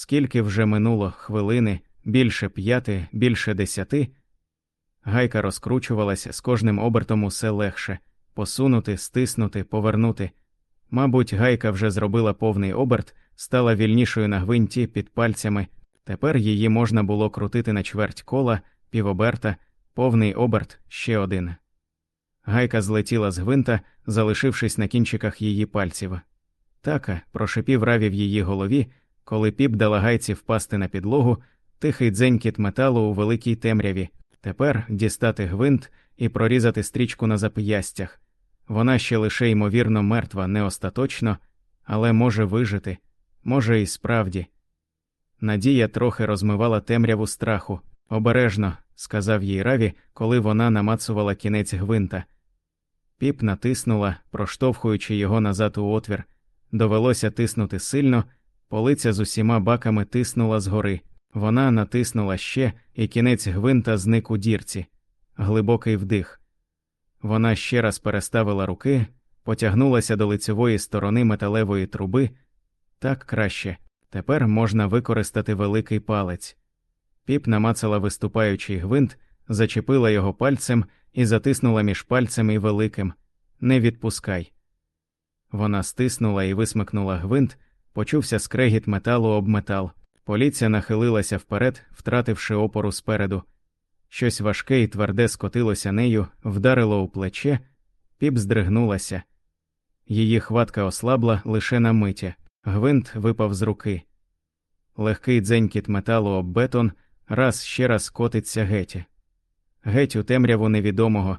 Скільки вже минуло хвилини, більше п'яти, більше десяти. Гайка розкручувалася з кожним обертом усе легше посунути, стиснути, повернути. Мабуть, гайка вже зробила повний оберт, стала вільнішою на гвинті під пальцями. Тепер її можна було крутити на чверть кола, півоберта, повний оберт ще один. Гайка злетіла з гвинта, залишившись на кінчиках її пальців. Така прошипів раві в її голові, коли піп дала гайці впасти на підлогу, тихий дзенькіт металу у великій темряві. Тепер дістати гвинт і прорізати стрічку на зап'ястях. Вона ще лише ймовірно мертва, не остаточно, але може вижити, може і справді. Надія трохи розмивала темряву страху. Обережно, сказав їй Раві, коли вона намацувала кінець гвинта. Піп натиснула, проштовхуючи його назад у отвір. Довелося тиснути сильно, полиця з усіма баками тиснула згори. Вона натиснула ще, і кінець гвинта зник у дірці. Глибокий вдих. Вона ще раз переставила руки, потягнулася до лицевої сторони металевої труби. Так краще. Тепер можна використати великий палець. Піп намацала виступаючий гвинт, зачепила його пальцем і затиснула між пальцем і великим. Не відпускай. Вона стиснула і висмикнула гвинт, почувся скрегіт металу об метал. Поліція нахилилася вперед, втративши опору спереду. Щось важке і тверде скотилося нею, вдарило у плече, піп здригнулася. Її хватка ослабла лише на миті. Гвинт випав з руки. Легкий дзенькіт металу об бетон раз ще раз котиться геть. Геть у темряву невідомого,